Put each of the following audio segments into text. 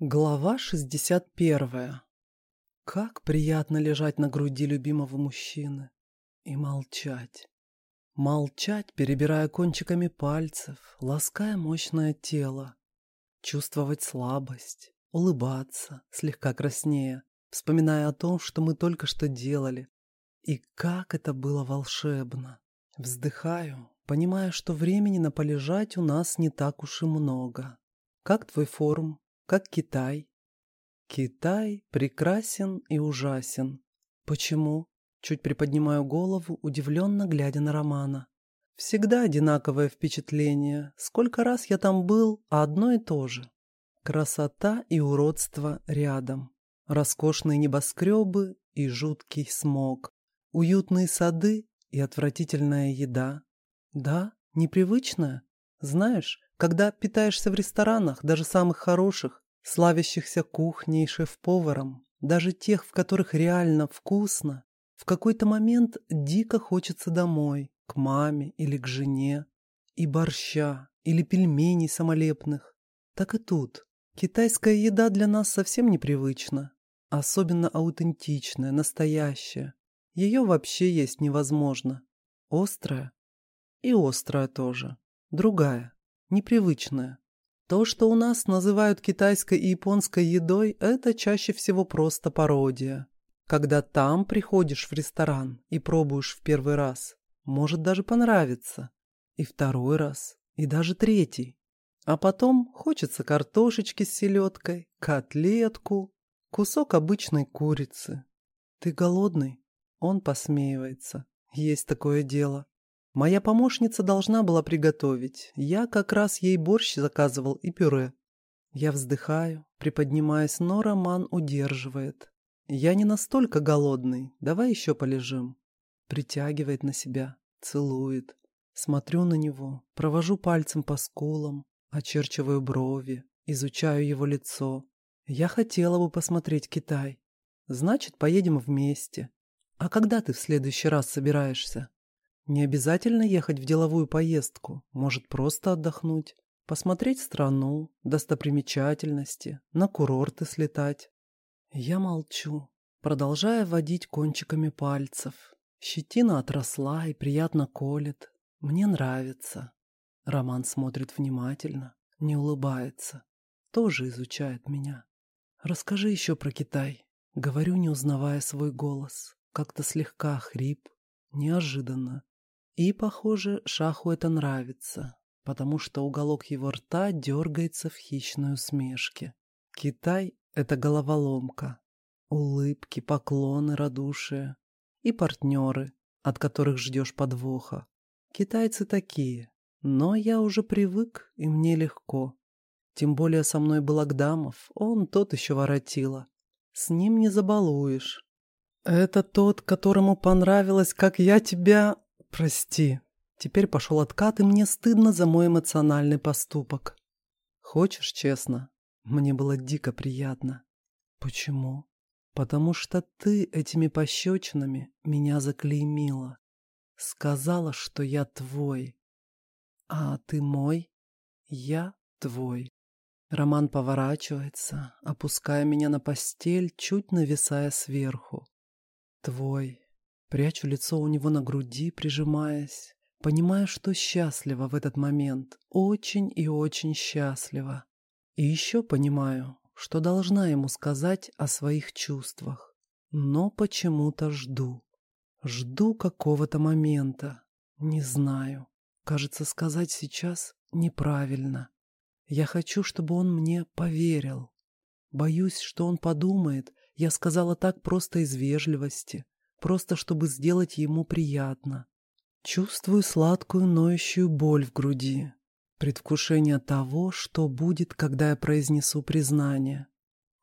Глава 61. Как приятно лежать на груди любимого мужчины и молчать. Молчать, перебирая кончиками пальцев, лаская мощное тело. Чувствовать слабость, улыбаться, слегка краснея, вспоминая о том, что мы только что делали. И как это было волшебно. Вздыхаю, понимая, что времени на полежать у нас не так уж и много. Как твой форум? Как Китай. Китай прекрасен и ужасен. Почему? Чуть приподнимаю голову, удивленно глядя на Романа. Всегда одинаковое впечатление. Сколько раз я там был, а одно и то же. Красота и уродство рядом. Роскошные небоскребы и жуткий смог. Уютные сады и отвратительная еда. Да, непривычная. Знаешь, когда питаешься в ресторанах, даже самых хороших, славящихся кухней и шеф-поваром, даже тех, в которых реально вкусно, в какой-то момент дико хочется домой, к маме или к жене, и борща, или пельменей самолепных. Так и тут. Китайская еда для нас совсем непривычна. Особенно аутентичная, настоящая. Ее вообще есть невозможно. Острая. И острая тоже. Другая непривычное. То, что у нас называют китайской и японской едой, это чаще всего просто пародия. Когда там приходишь в ресторан и пробуешь в первый раз, может даже понравиться. И второй раз, и даже третий. А потом хочется картошечки с селедкой, котлетку, кусок обычной курицы. Ты голодный? Он посмеивается. Есть такое дело. Моя помощница должна была приготовить. Я как раз ей борщ заказывал и пюре. Я вздыхаю, приподнимаясь, но Роман удерживает. Я не настолько голодный, давай еще полежим. Притягивает на себя, целует. Смотрю на него, провожу пальцем по скулам, очерчиваю брови, изучаю его лицо. Я хотела бы посмотреть Китай. Значит, поедем вместе. А когда ты в следующий раз собираешься? Не обязательно ехать в деловую поездку, может просто отдохнуть, посмотреть страну, достопримечательности, на курорты слетать. Я молчу, продолжая водить кончиками пальцев. Щетина отросла и приятно колет. Мне нравится. Роман смотрит внимательно, не улыбается. Тоже изучает меня. Расскажи еще про Китай. Говорю, не узнавая свой голос. Как-то слегка хрип. Неожиданно. И, похоже, Шаху это нравится, потому что уголок его рта дергается в хищной усмешке. Китай — это головоломка. Улыбки, поклоны, радушие. И партнеры, от которых ждешь подвоха. Китайцы такие. Но я уже привык, и мне легко. Тем более со мной был Агдамов, он тот еще воротила. С ним не забалуешь. Это тот, которому понравилось, как я тебя... «Прости. Теперь пошел откат, и мне стыдно за мой эмоциональный поступок. Хочешь честно? Мне было дико приятно. Почему? Потому что ты этими пощечинами меня заклеймила. Сказала, что я твой. А ты мой? Я твой. Роман поворачивается, опуская меня на постель, чуть нависая сверху. Твой. Прячу лицо у него на груди, прижимаясь. Понимаю, что счастлива в этот момент. Очень и очень счастлива. И еще понимаю, что должна ему сказать о своих чувствах. Но почему-то жду. Жду какого-то момента. Не знаю. Кажется, сказать сейчас неправильно. Я хочу, чтобы он мне поверил. Боюсь, что он подумает, я сказала так просто из вежливости, просто чтобы сделать ему приятно. Чувствую сладкую ноющую боль в груди, предвкушение того, что будет, когда я произнесу признание.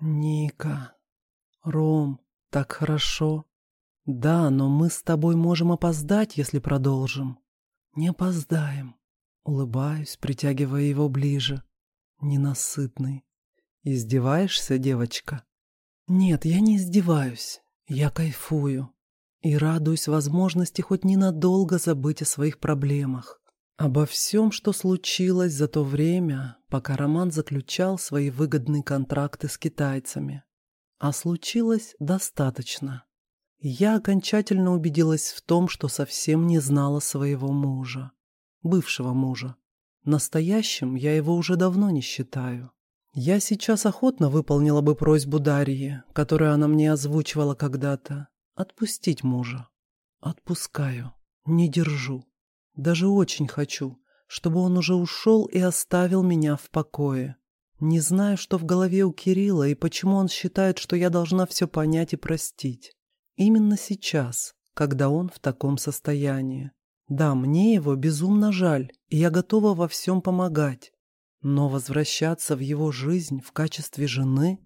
«Ника, Ром, так хорошо. Да, но мы с тобой можем опоздать, если продолжим. Не опоздаем». Улыбаюсь, притягивая его ближе. Ненасытный. «Издеваешься, девочка?» «Нет, я не издеваюсь. Я кайфую и радуюсь возможности хоть ненадолго забыть о своих проблемах. Обо всем, что случилось за то время, пока Роман заключал свои выгодные контракты с китайцами. А случилось достаточно. Я окончательно убедилась в том, что совсем не знала своего мужа. Бывшего мужа. Настоящим я его уже давно не считаю. Я сейчас охотно выполнила бы просьбу Дарьи, которую она мне озвучивала когда-то. Отпустить мужа. Отпускаю. Не держу. Даже очень хочу, чтобы он уже ушел и оставил меня в покое. Не знаю, что в голове у Кирилла и почему он считает, что я должна все понять и простить. Именно сейчас, когда он в таком состоянии. Да, мне его безумно жаль, и я готова во всем помогать. Но возвращаться в его жизнь в качестве жены?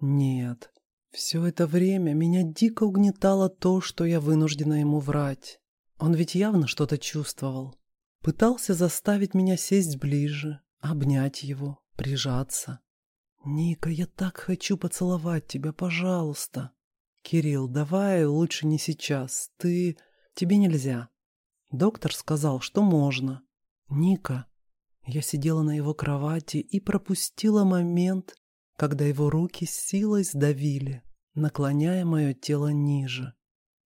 Нет. Все это время меня дико угнетало то, что я вынуждена ему врать. Он ведь явно что-то чувствовал. Пытался заставить меня сесть ближе, обнять его, прижаться. «Ника, я так хочу поцеловать тебя, пожалуйста!» «Кирилл, давай лучше не сейчас. Ты... Тебе нельзя». Доктор сказал, что можно. «Ника». Я сидела на его кровати и пропустила момент, когда его руки с силой сдавили, наклоняя мое тело ниже.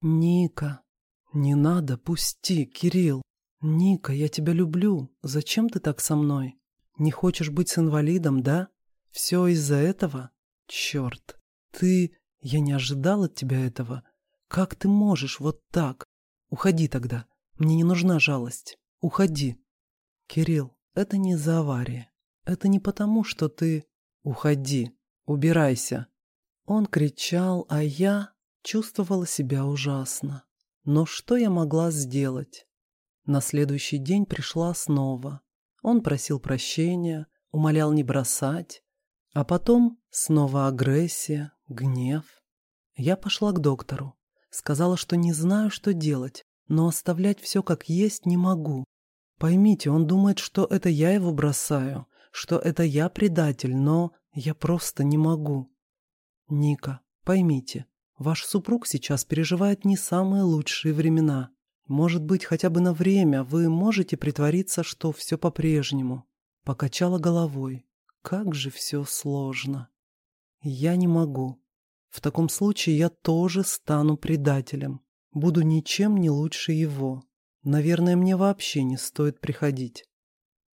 «Ника». «Не надо, пусти, Кирилл». «Ника, я тебя люблю. Зачем ты так со мной? Не хочешь быть с инвалидом, да? Все из-за этого? Черт. Ты... Я не ожидал от тебя этого. Как ты можешь вот так? Уходи тогда. Мне не нужна жалость. Уходи. Кирилл, это не за авария. Это не потому, что ты... Уходи. Убирайся. Он кричал, а я чувствовала себя ужасно. Но что я могла сделать? На следующий день пришла снова. Он просил прощения, умолял не бросать. А потом снова агрессия, гнев. Я пошла к доктору. Сказала, что не знаю, что делать, но оставлять все как есть не могу. Поймите, он думает, что это я его бросаю, что это я предатель, но я просто не могу. Ника, поймите, ваш супруг сейчас переживает не самые лучшие времена. Может быть, хотя бы на время вы можете притвориться, что все по-прежнему. Покачала головой. Как же все сложно. Я не могу. В таком случае я тоже стану предателем. Буду ничем не лучше его. Наверное, мне вообще не стоит приходить.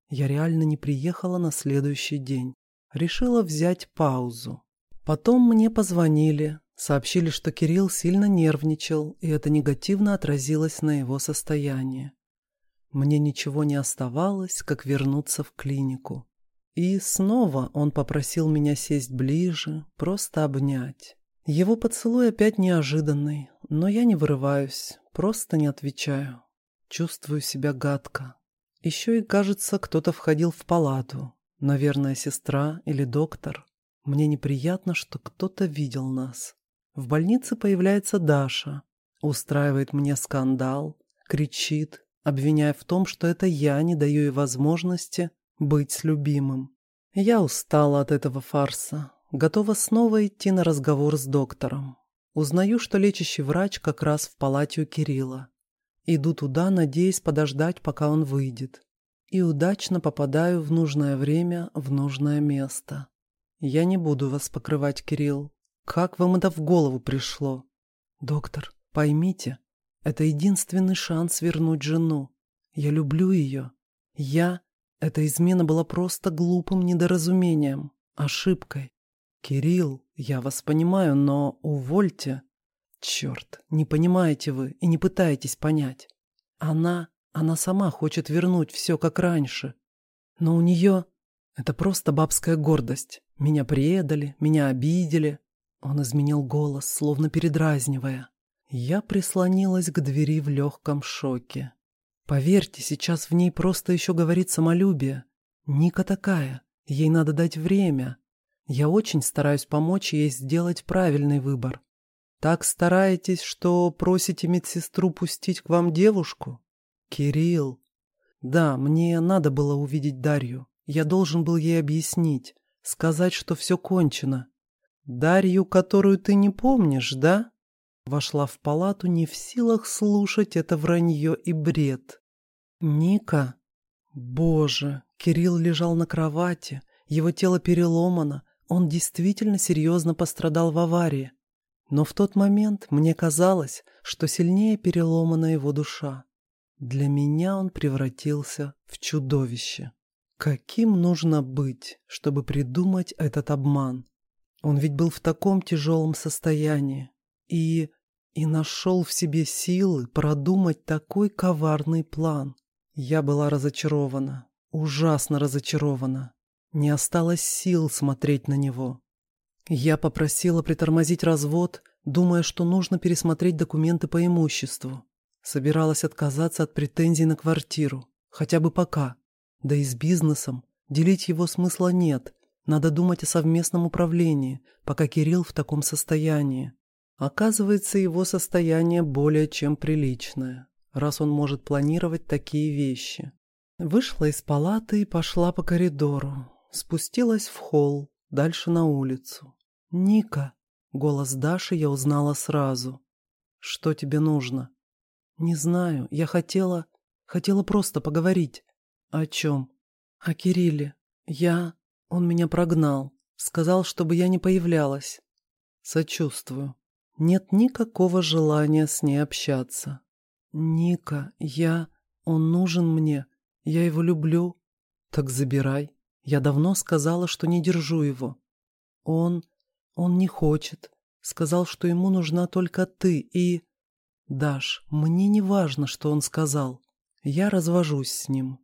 Я реально не приехала на следующий день. Решила взять паузу. Потом мне позвонили, сообщили, что Кирилл сильно нервничал, и это негативно отразилось на его состоянии. Мне ничего не оставалось, как вернуться в клинику. И снова он попросил меня сесть ближе, просто обнять. Его поцелуй опять неожиданный, но я не вырываюсь, просто не отвечаю. Чувствую себя гадко. Еще и, кажется, кто-то входил в палату. Наверное, сестра или доктор. Мне неприятно, что кто-то видел нас. В больнице появляется Даша. Устраивает мне скандал, кричит, обвиняя в том, что это я не даю ей возможности быть с любимым. Я устала от этого фарса, Готова снова идти на разговор с доктором. Узнаю, что лечащий врач как раз в палате у Кирилла. Иду туда, надеясь подождать, пока он выйдет. И удачно попадаю в нужное время в нужное место. Я не буду вас покрывать, Кирилл. Как вам это в голову пришло? Доктор, поймите, это единственный шанс вернуть жену. Я люблю ее. Я... Эта измена была просто глупым недоразумением, ошибкой. «Кирилл, я вас понимаю, но увольте». «Черт, не понимаете вы и не пытаетесь понять. Она, она сама хочет вернуть все как раньше. Но у нее это просто бабская гордость. Меня предали, меня обидели». Он изменил голос, словно передразнивая. Я прислонилась к двери в легком шоке. Поверьте, сейчас в ней просто еще говорит самолюбие. Ника такая, ей надо дать время. Я очень стараюсь помочь ей сделать правильный выбор. Так стараетесь, что просите медсестру пустить к вам девушку? Кирилл. Да, мне надо было увидеть Дарью. Я должен был ей объяснить, сказать, что все кончено. Дарью, которую ты не помнишь, да? Вошла в палату, не в силах слушать это вранье и бред. Ника, Боже, Кирилл лежал на кровати, его тело переломано, он действительно серьезно пострадал в аварии. Но в тот момент мне казалось, что сильнее переломана его душа. Для меня он превратился в чудовище. Каким нужно быть, чтобы придумать этот обман? Он ведь был в таком тяжелом состоянии и... и нашел в себе силы продумать такой коварный план. Я была разочарована, ужасно разочарована. Не осталось сил смотреть на него. Я попросила притормозить развод, думая, что нужно пересмотреть документы по имуществу. Собиралась отказаться от претензий на квартиру, хотя бы пока. Да и с бизнесом делить его смысла нет. Надо думать о совместном управлении, пока Кирилл в таком состоянии. Оказывается, его состояние более чем приличное, раз он может планировать такие вещи. Вышла из палаты и пошла по коридору. Спустилась в холл, дальше на улицу. «Ника!» — голос Даши я узнала сразу. «Что тебе нужно?» «Не знаю. Я хотела... Хотела просто поговорить». «О чем?» «О Кирилле. Я... Он меня прогнал. Сказал, чтобы я не появлялась». «Сочувствую. Нет никакого желания с ней общаться». «Ника, я... Он нужен мне. Я его люблю». «Так забирай. Я давно сказала, что не держу его». «Он... Он не хочет. Сказал, что ему нужна только ты и...» «Даш, мне не важно, что он сказал. Я развожусь с ним».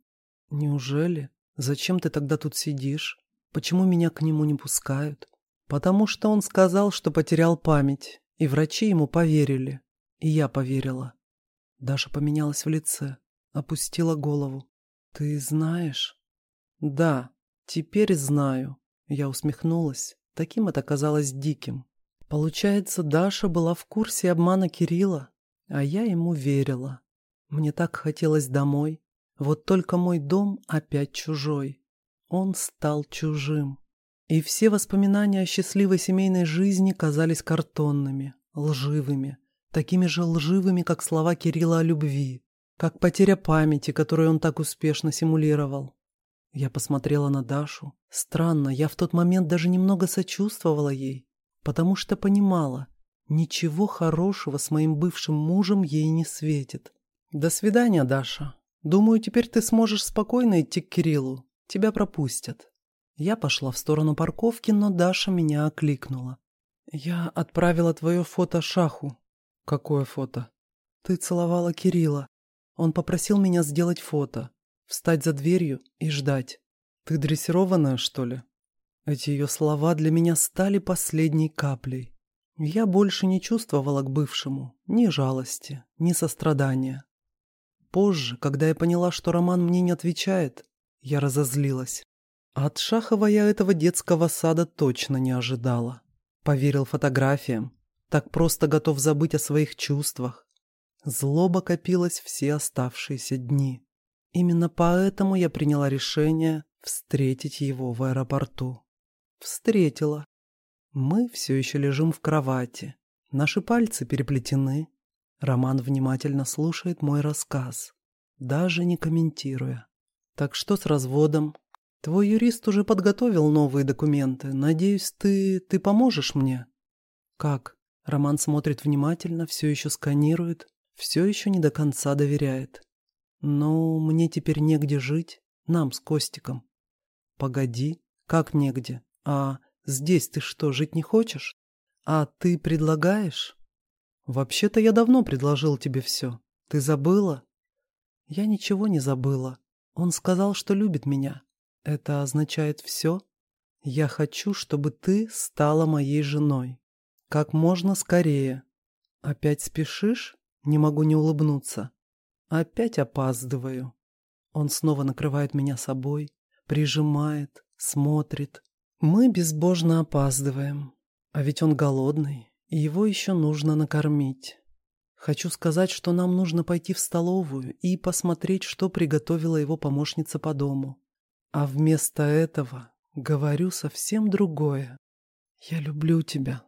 «Неужели? Зачем ты тогда тут сидишь? Почему меня к нему не пускают?» «Потому что он сказал, что потерял память, и врачи ему поверили. И я поверила». Даша поменялась в лице, опустила голову. «Ты знаешь?» «Да, теперь знаю». Я усмехнулась. Таким это казалось диким. Получается, Даша была в курсе обмана Кирилла, а я ему верила. Мне так хотелось домой, вот только мой дом опять чужой. Он стал чужим. И все воспоминания о счастливой семейной жизни казались картонными, лживыми, такими же лживыми, как слова Кирилла о любви, как потеря памяти, которую он так успешно симулировал. Я посмотрела на Дашу. Странно, я в тот момент даже немного сочувствовала ей, потому что понимала, ничего хорошего с моим бывшим мужем ей не светит. До свидания, Даша. Думаю, теперь ты сможешь спокойно идти к Кириллу. Тебя пропустят. Я пошла в сторону парковки, но Даша меня окликнула. Я отправила твое фото Шаху. Какое фото? Ты целовала Кирилла. Он попросил меня сделать фото, встать за дверью и ждать. Ты дрессированная, что ли? Эти ее слова для меня стали последней каплей. Я больше не чувствовала к бывшему ни жалости, ни сострадания. Позже, когда я поняла, что Роман мне не отвечает, я разозлилась. от Шахова я этого детского сада точно не ожидала. Поверил фотографиям, так просто готов забыть о своих чувствах. Злоба копилась все оставшиеся дни. Именно поэтому я приняла решение встретить его в аэропорту. Встретила. Мы все еще лежим в кровати. Наши пальцы переплетены, Роман внимательно слушает мой рассказ, даже не комментируя. Так что с разводом? Твой юрист уже подготовил новые документы. Надеюсь, ты... ты поможешь мне? Как? Роман смотрит внимательно, все еще сканирует, все еще не до конца доверяет. Ну, мне теперь негде жить, нам с Костиком. Погоди, как негде? А здесь ты что, жить не хочешь? А ты предлагаешь? «Вообще-то я давно предложил тебе все. Ты забыла?» «Я ничего не забыла. Он сказал, что любит меня. Это означает все? Я хочу, чтобы ты стала моей женой. Как можно скорее. Опять спешишь? Не могу не улыбнуться. Опять опаздываю. Он снова накрывает меня собой, прижимает, смотрит. Мы безбожно опаздываем. А ведь он голодный, и его еще нужно накормить. Хочу сказать, что нам нужно пойти в столовую и посмотреть, что приготовила его помощница по дому. А вместо этого говорю совсем другое. «Я люблю тебя»,